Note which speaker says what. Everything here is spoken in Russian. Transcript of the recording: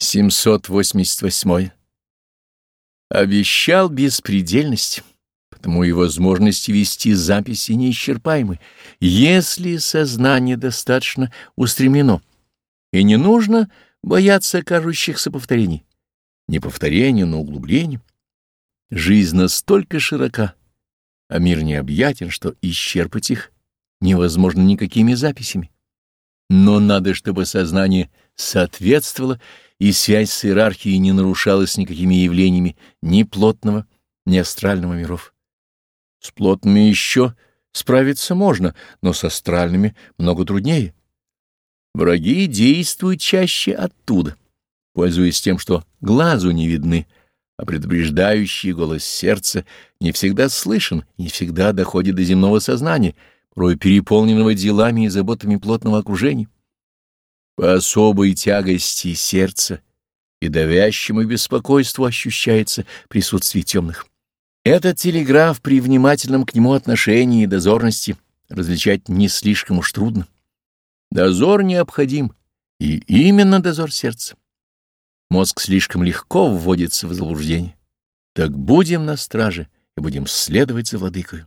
Speaker 1: 788. Обещал беспредельность, потому и возможности вести записи неисчерпаемы, если сознание достаточно устремлено, и не нужно бояться кажущихся повторений. Не повторение, но углубление. Жизнь настолько широка, а мир необъятен, что исчерпать их невозможно никакими записями. Но надо, чтобы сознание соответствовало и связь с иерархией не нарушалась никакими явлениями ни плотного, ни астрального миров. С плотными еще справиться можно, но с астральными много труднее. Враги действуют чаще оттуда, пользуясь тем, что глазу не видны, а предупреждающий голос сердца не всегда слышен не всегда доходит до земного сознания, порой переполненного делами и заботами плотного окружения по особой тягости сердца и давящему беспокойству ощущается присутствие темных. Этот телеграф при внимательном к нему отношении и дозорности различать не слишком уж трудно. Дозор необходим, и именно дозор сердца. Мозг слишком легко вводится в заблуждение. Так будем на страже и будем следовать за владыкою.